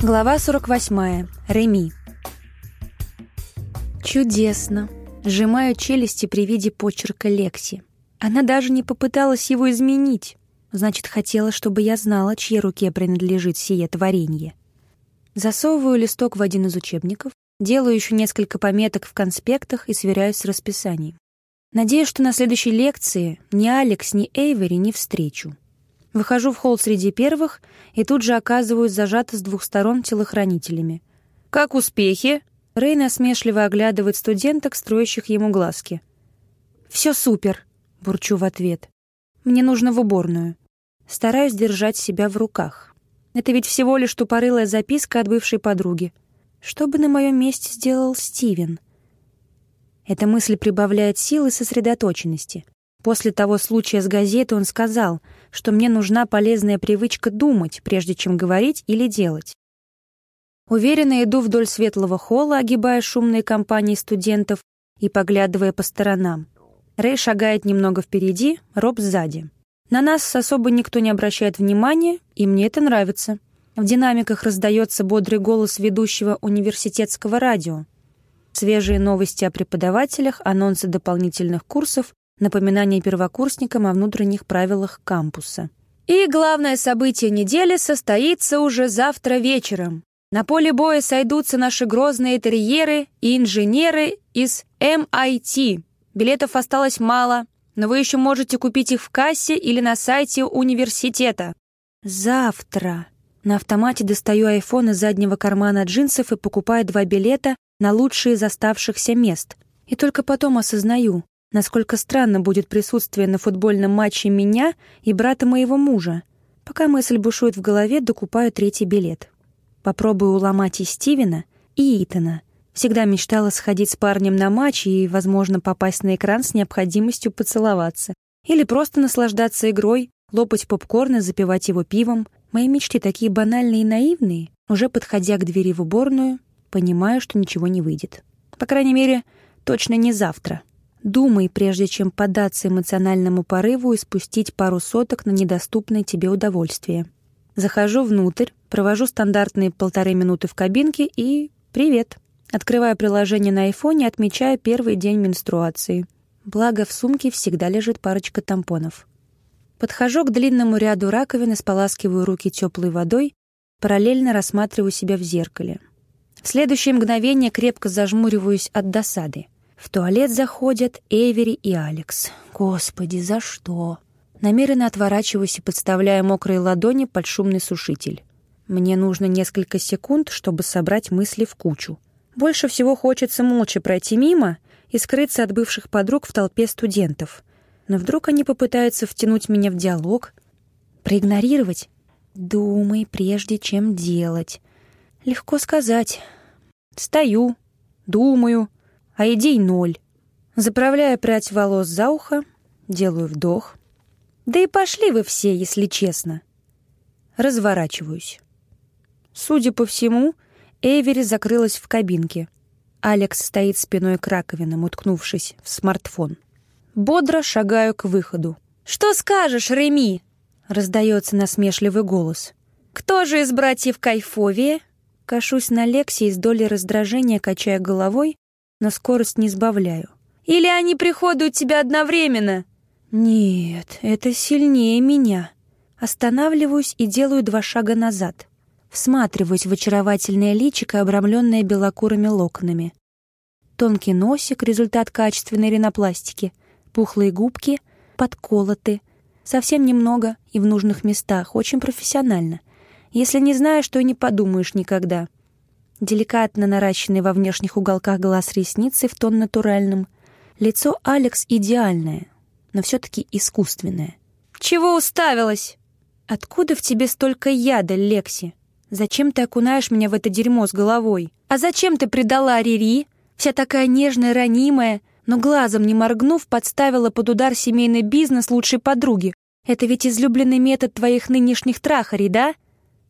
Глава 48. Реми. Чудесно. Сжимаю челюсти при виде почерка Лекси. Она даже не попыталась его изменить. Значит, хотела, чтобы я знала, чьей руке принадлежит сие творение. Засовываю листок в один из учебников, делаю еще несколько пометок в конспектах и сверяюсь с расписанием. Надеюсь, что на следующей лекции ни Алекс, ни Эйвери не встречу. Выхожу в холл среди первых и тут же оказываюсь зажата с двух сторон телохранителями. «Как успехи?» Рэй насмешливо оглядывает студенток, строящих ему глазки. «Все супер», — бурчу в ответ. «Мне нужно в уборную». Стараюсь держать себя в руках. Это ведь всего лишь тупорылая записка от бывшей подруги. Что бы на моем месте сделал Стивен? Эта мысль прибавляет силы сосредоточенности. После того случая с газетой он сказал, что мне нужна полезная привычка думать, прежде чем говорить или делать. Уверенно иду вдоль светлого холла, огибая шумные компании студентов и поглядывая по сторонам. Рэй шагает немного впереди, Роб сзади. На нас особо никто не обращает внимания, и мне это нравится. В динамиках раздается бодрый голос ведущего университетского радио. Свежие новости о преподавателях, анонсы дополнительных курсов напоминание первокурсникам о внутренних правилах кампуса. И главное событие недели состоится уже завтра вечером. На поле боя сойдутся наши грозные терьеры и инженеры из MIT. Билетов осталось мало, но вы еще можете купить их в кассе или на сайте университета. Завтра. На автомате достаю айфон из заднего кармана джинсов и покупаю два билета на лучшие из оставшихся мест. И только потом осознаю, насколько странно будет присутствие на футбольном матче меня и брата моего мужа. Пока мысль бушует в голове, докупаю третий билет. Попробую уломать и Стивена, и Итана. Всегда мечтала сходить с парнем на матч и, возможно, попасть на экран с необходимостью поцеловаться. Или просто наслаждаться игрой, лопать попкорн и запивать его пивом. Мои мечты такие банальные и наивные. Уже подходя к двери в уборную, понимаю, что ничего не выйдет. По крайней мере, точно не завтра. Думай, прежде чем поддаться эмоциональному порыву и спустить пару соток на недоступное тебе удовольствие. Захожу внутрь, провожу стандартные полторы минуты в кабинке и... Привет. Открываю приложение на айфоне, отмечая первый день менструации. Благо, в сумке всегда лежит парочка тампонов. Подхожу к длинному ряду раковин и споласкиваю руки теплой водой, параллельно рассматриваю себя в зеркале. В следующее мгновение крепко зажмуриваюсь от досады. В туалет заходят Эвери и Алекс. Господи, за что? Намеренно отворачиваюсь и подставляю мокрые ладони под шумный сушитель. Мне нужно несколько секунд, чтобы собрать мысли в кучу. Больше всего хочется молча пройти мимо и скрыться от бывших подруг в толпе студентов. Но вдруг они попытаются втянуть меня в диалог, проигнорировать. Думай, прежде чем делать. Легко сказать. Стою, думаю, а идей ноль. Заправляя прядь волос за ухо, делаю вдох. Да и пошли вы все, если честно. Разворачиваюсь. Судя по всему, Эйвери закрылась в кабинке. Алекс стоит спиной к раковинам, уткнувшись в смартфон. Бодро шагаю к выходу. «Что скажешь, Реми?» — раздается насмешливый голос. «Кто же из братьев кайфовее?» Кашусь на Лекси с долей раздражения, качая головой, но скорость не сбавляю. «Или они приходят у тебя одновременно?» «Нет, это сильнее меня». Останавливаюсь и делаю два шага назад. Всматриваюсь в очаровательное личико, обрамленное белокурыми локонами. Тонкий носик — результат качественной ринопластики. Пухлые губки подколоты. Совсем немного и в нужных местах, очень профессионально. Если не знаешь, то и не подумаешь никогда деликатно наращенный во внешних уголках глаз ресницы в тон натуральным. Лицо Алекс идеальное, но все-таки искусственное. «Чего уставилась?» «Откуда в тебе столько яда, Лекси? Зачем ты окунаешь меня в это дерьмо с головой? А зачем ты предала Рири? Вся такая нежная, ранимая, но глазом не моргнув, подставила под удар семейный бизнес лучшей подруги. Это ведь излюбленный метод твоих нынешних трахарей, да?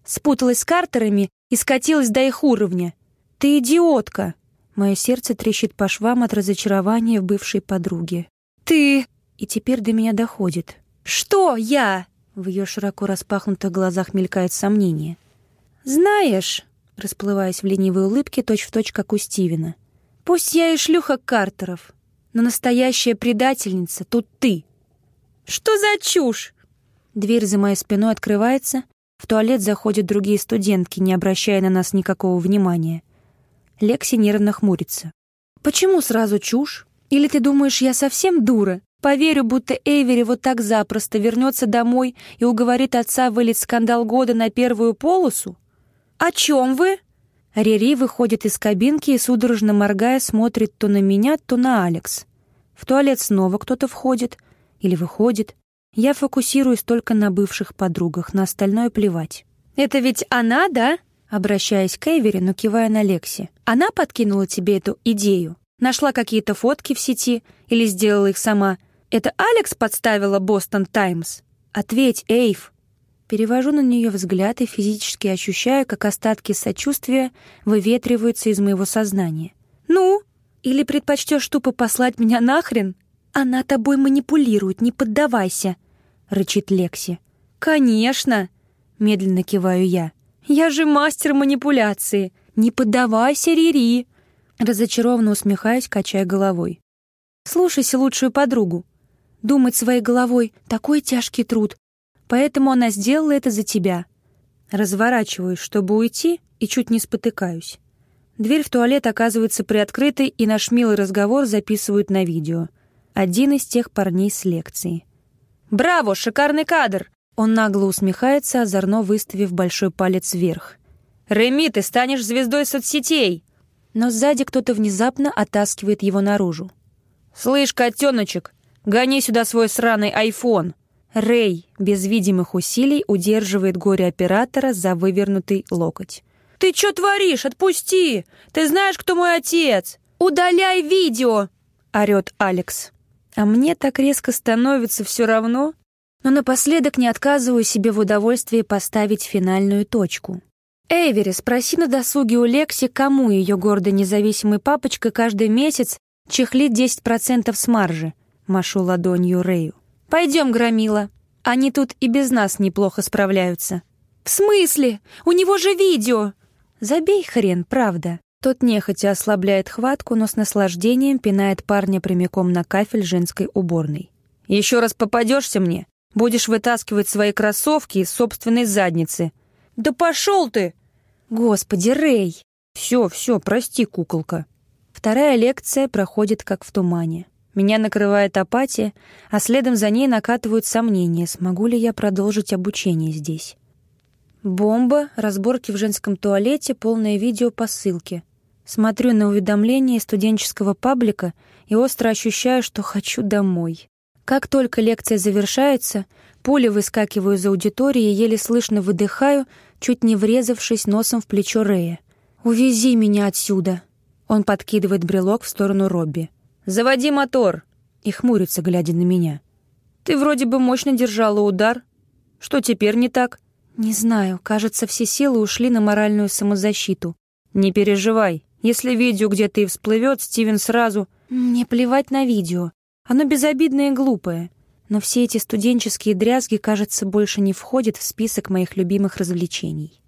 Спуталась с Картерами и скатилась до их уровня. Ты идиотка!» Мое сердце трещит по швам от разочарования в бывшей подруге. «Ты...» И теперь до меня доходит. «Что я?» В ее широко распахнутых глазах мелькает сомнение. «Знаешь...» расплываясь в ленивой улыбке, точь-в-точь, как у Стивена. «Пусть я и шлюха Картеров, но настоящая предательница тут ты». «Что за чушь?» Дверь за моей спиной открывается, в туалет заходят другие студентки, не обращая на нас никакого внимания. Лекси нервно хмурится. «Почему сразу чушь? Или ты думаешь, я совсем дура? Поверю, будто Эйвери вот так запросто вернется домой и уговорит отца вылить скандал года на первую полосу? О чем вы?» Рири выходит из кабинки и, судорожно моргая, смотрит то на меня, то на Алекс. В туалет снова кто-то входит или выходит. Я фокусируюсь только на бывших подругах, на остальное плевать. «Это ведь она, да?» Обращаясь к Эйвери, но кивая на Лекси. «Она подкинула тебе эту идею? Нашла какие-то фотки в сети или сделала их сама? Это Алекс подставила Бостон Таймс? Ответь, Эйв!» Перевожу на нее взгляд и физически ощущаю, как остатки сочувствия выветриваются из моего сознания. «Ну? Или предпочтешь тупо послать меня нахрен? Она тобой манипулирует, не поддавайся!» — рычит Лекси. «Конечно!» — медленно киваю я. «Я же мастер манипуляции! Не поддавайся, Рири!» Разочарованно усмехаюсь, качая головой. «Слушайся лучшую подругу. Думать своей головой — такой тяжкий труд, поэтому она сделала это за тебя». Разворачиваюсь, чтобы уйти, и чуть не спотыкаюсь. Дверь в туалет оказывается приоткрытой, и наш милый разговор записывают на видео. Один из тех парней с лекции. «Браво! Шикарный кадр!» Он нагло усмехается, озорно выставив большой палец вверх. «Реми, ты станешь звездой соцсетей!» Но сзади кто-то внезапно оттаскивает его наружу. «Слышь, котеночек, гони сюда свой сраный айфон!» Рэй без видимых усилий удерживает горе-оператора за вывернутый локоть. «Ты что творишь? Отпусти! Ты знаешь, кто мой отец? Удаляй видео!» — орёт Алекс. А мне так резко становится все равно, но напоследок не отказываю себе в удовольствии поставить финальную точку. Эйвери, спроси на досуге у Лекси, кому ее гордо независимый папочка каждый месяц чехлит 10% с маржи. Машу ладонью Рэю. «Пойдем, Громила. Они тут и без нас неплохо справляются». «В смысле? У него же видео!» «Забей хрен, правда». Тот нехотя ослабляет хватку, но с наслаждением пинает парня прямиком на кафель женской уборной. «Еще раз попадешься мне, будешь вытаскивать свои кроссовки из собственной задницы». «Да пошел ты!» «Господи, Рэй!» «Все, все, прости, куколка». Вторая лекция проходит как в тумане. Меня накрывает апатия, а следом за ней накатывают сомнения, смогу ли я продолжить обучение здесь. Бомба, разборки в женском туалете, полное видео по ссылке — Смотрю на уведомления студенческого паблика и остро ощущаю, что хочу домой. Как только лекция завершается, пуля выскакиваю из аудитории и еле слышно выдыхаю, чуть не врезавшись носом в плечо Рея. «Увези меня отсюда!» Он подкидывает брелок в сторону Робби. «Заводи мотор!» И хмурится, глядя на меня. «Ты вроде бы мощно держала удар. Что теперь не так?» «Не знаю. Кажется, все силы ушли на моральную самозащиту». «Не переживай. Если видео где-то и всплывет, Стивен сразу... Мне плевать на видео. Оно безобидное и глупое. Но все эти студенческие дрязги, кажется, больше не входят в список моих любимых развлечений.